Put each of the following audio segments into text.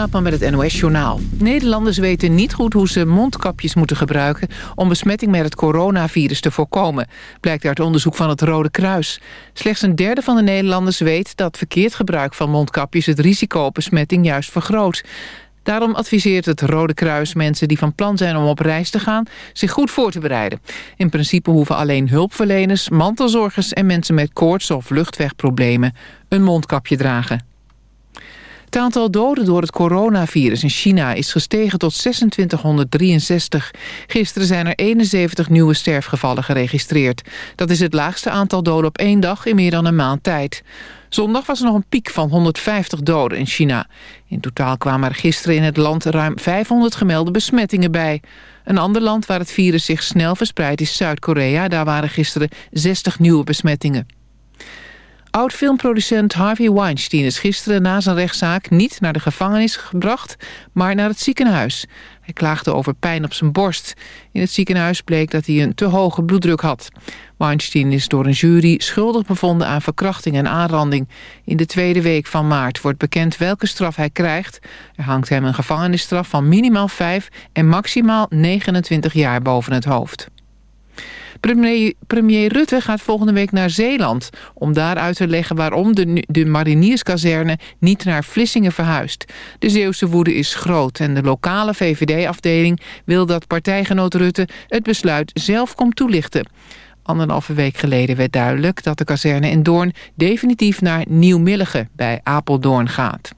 Straatman met het NOS-journaal. Nederlanders weten niet goed hoe ze mondkapjes moeten gebruiken... om besmetting met het coronavirus te voorkomen. Blijkt uit onderzoek van het Rode Kruis. Slechts een derde van de Nederlanders weet dat verkeerd gebruik van mondkapjes... het risico op besmetting juist vergroot. Daarom adviseert het Rode Kruis mensen die van plan zijn om op reis te gaan... zich goed voor te bereiden. In principe hoeven alleen hulpverleners, mantelzorgers... en mensen met koorts of luchtwegproblemen een mondkapje dragen. Het aantal doden door het coronavirus in China is gestegen tot 2663. Gisteren zijn er 71 nieuwe sterfgevallen geregistreerd. Dat is het laagste aantal doden op één dag in meer dan een maand tijd. Zondag was er nog een piek van 150 doden in China. In totaal kwamen er gisteren in het land ruim 500 gemelde besmettingen bij. Een ander land waar het virus zich snel verspreidt is Zuid-Korea. Daar waren gisteren 60 nieuwe besmettingen. Oud-filmproducent Harvey Weinstein is gisteren na zijn rechtszaak niet naar de gevangenis gebracht, maar naar het ziekenhuis. Hij klaagde over pijn op zijn borst. In het ziekenhuis bleek dat hij een te hoge bloeddruk had. Weinstein is door een jury schuldig bevonden aan verkrachting en aanranding. In de tweede week van maart wordt bekend welke straf hij krijgt. Er hangt hem een gevangenisstraf van minimaal 5 en maximaal 29 jaar boven het hoofd. Premier, Rutte gaat volgende week naar Zeeland... om daar uit te leggen waarom de, de marinierskazerne niet naar Vlissingen verhuist. De Zeeuwse woede is groot en de lokale VVD-afdeling... wil dat partijgenoot Rutte het besluit zelf komt toelichten. Anderhalve week geleden werd duidelijk dat de kazerne in Doorn... definitief naar Nieuw-Milligen bij Apeldoorn gaat.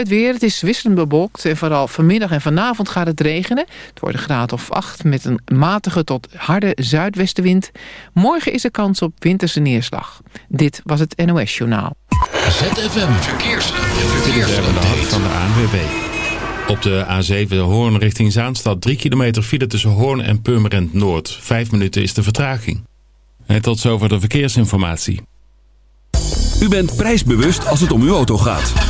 Het weer, het is wisselend bewolkt en vooral vanmiddag en vanavond gaat het regenen. Het wordt een graad of 8 met een matige tot harde zuidwestenwind. Morgen is er kans op winterse neerslag. Dit was het NOS Journaal. ZFM Verkeers. Verkeers. van de ANWB. Op de A7 Hoorn richting Zaanstad 3 kilometer file tussen Hoorn en Purmerend Noord. Vijf minuten is de vertraging. En tot zover de verkeersinformatie. U bent prijsbewust als het om uw auto gaat.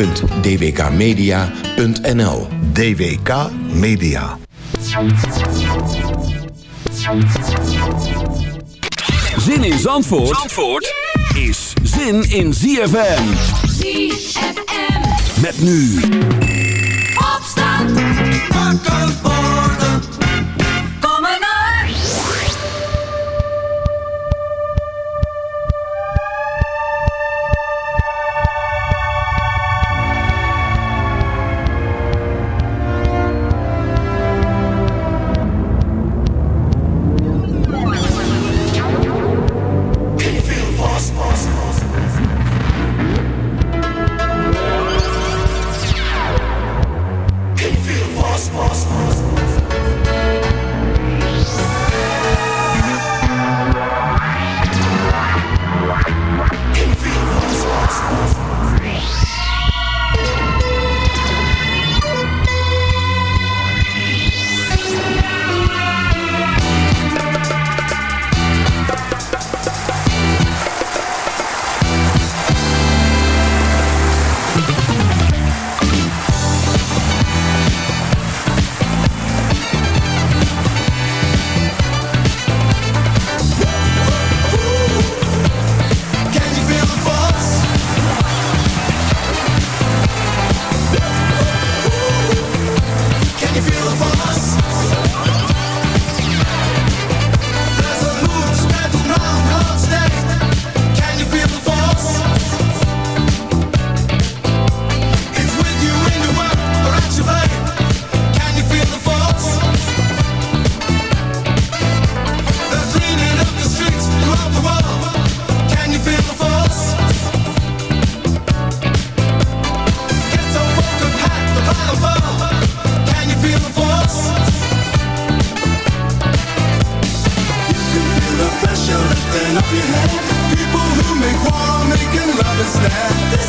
www.dwkmedia.nl DWK Media. Zin in Zandvoort, Zandvoort is zin in ZFM. ZFM. Met nu Opstand. if you people who make war on making love instead.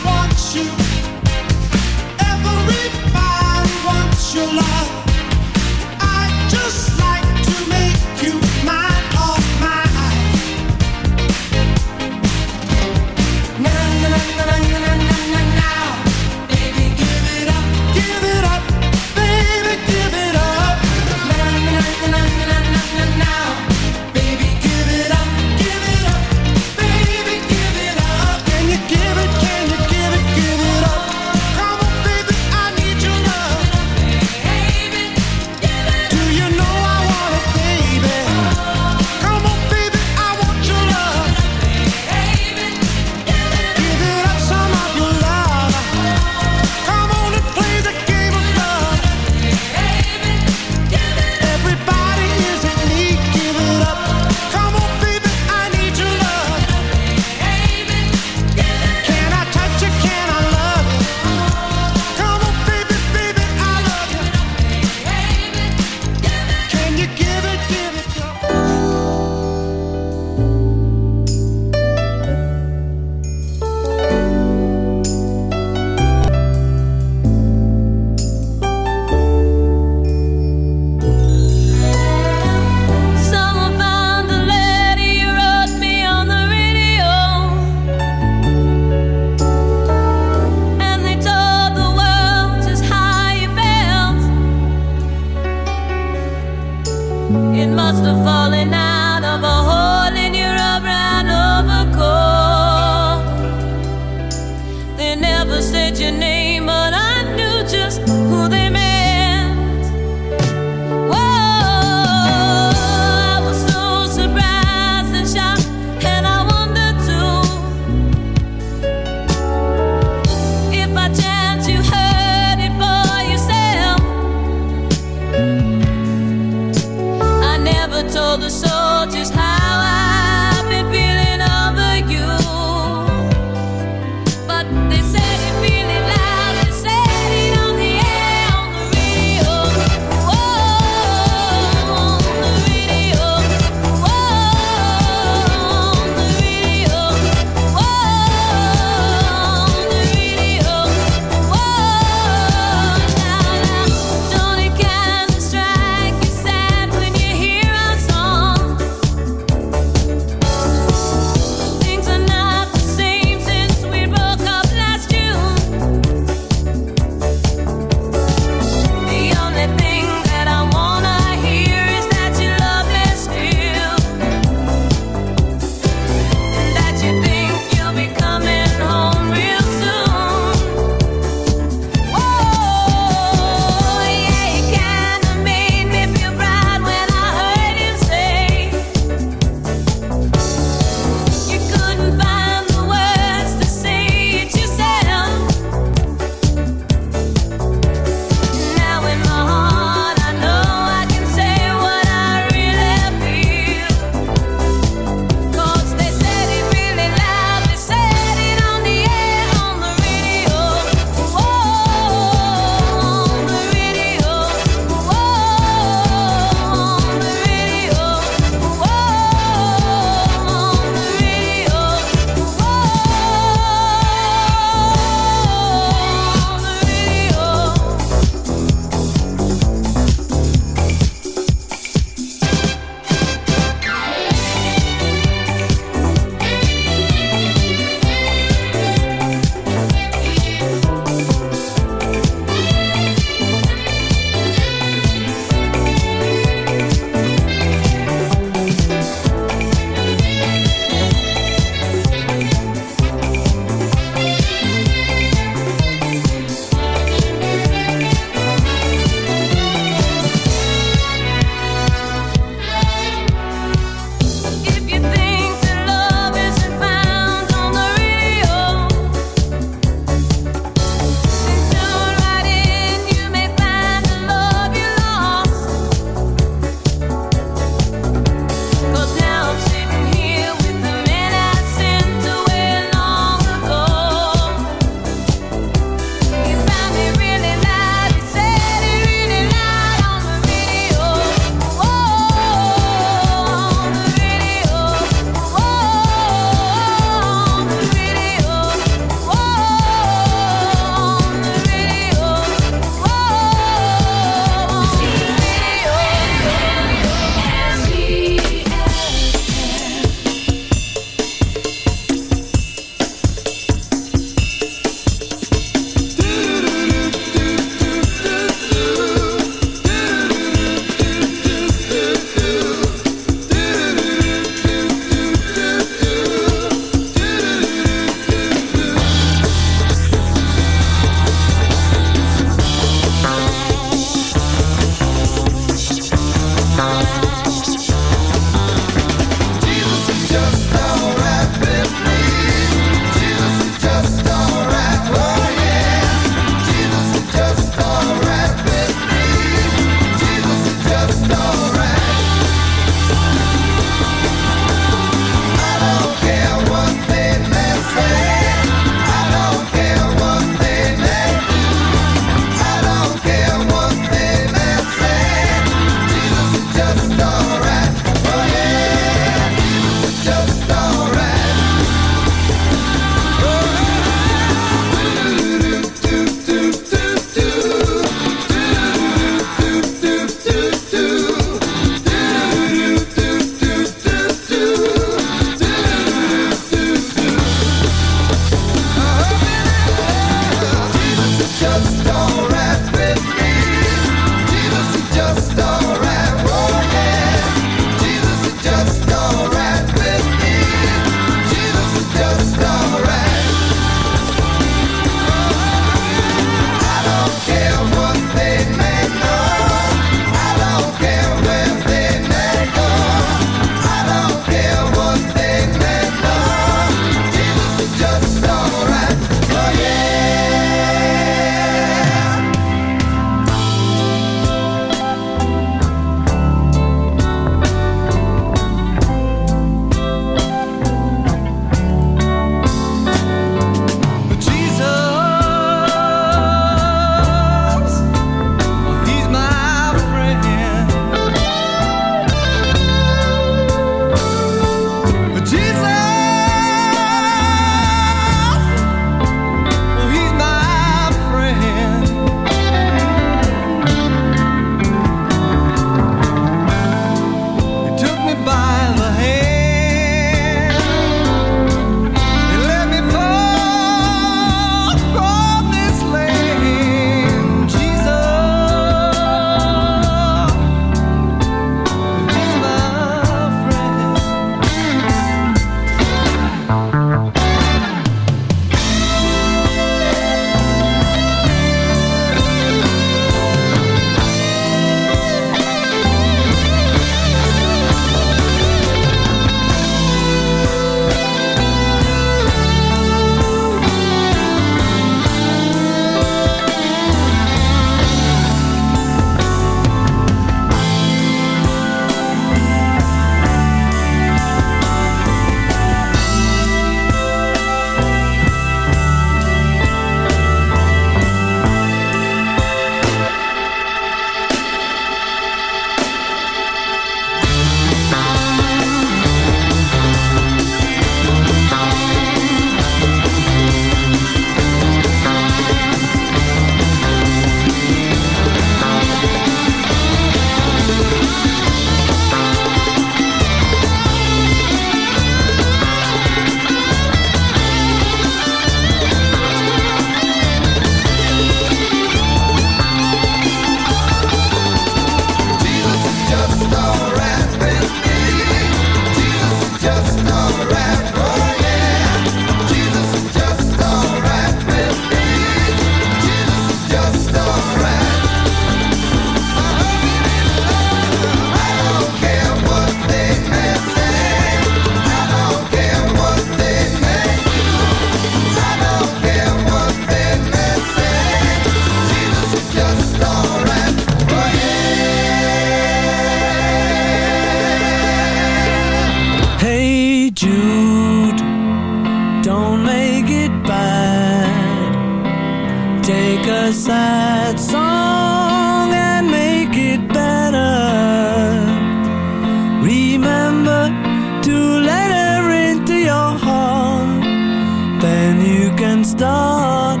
done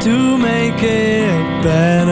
to make it better.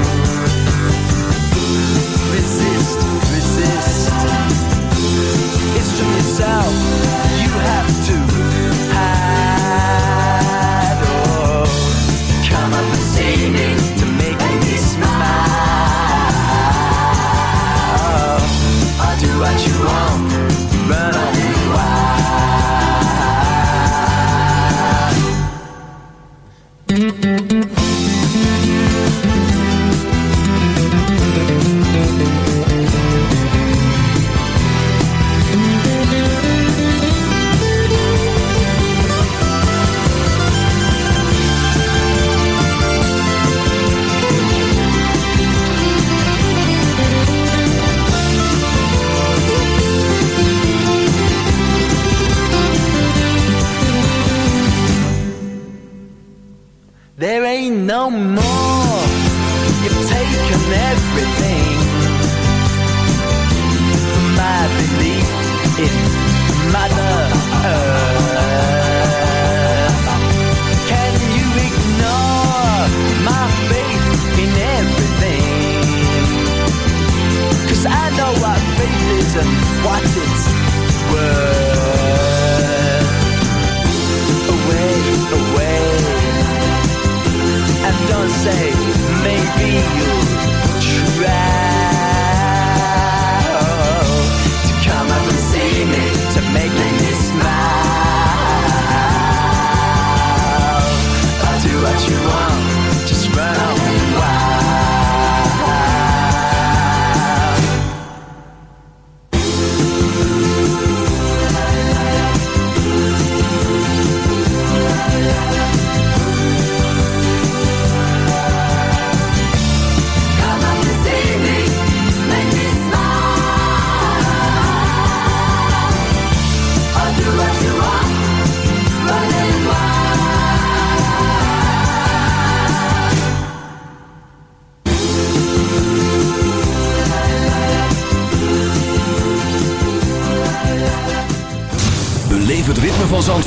out.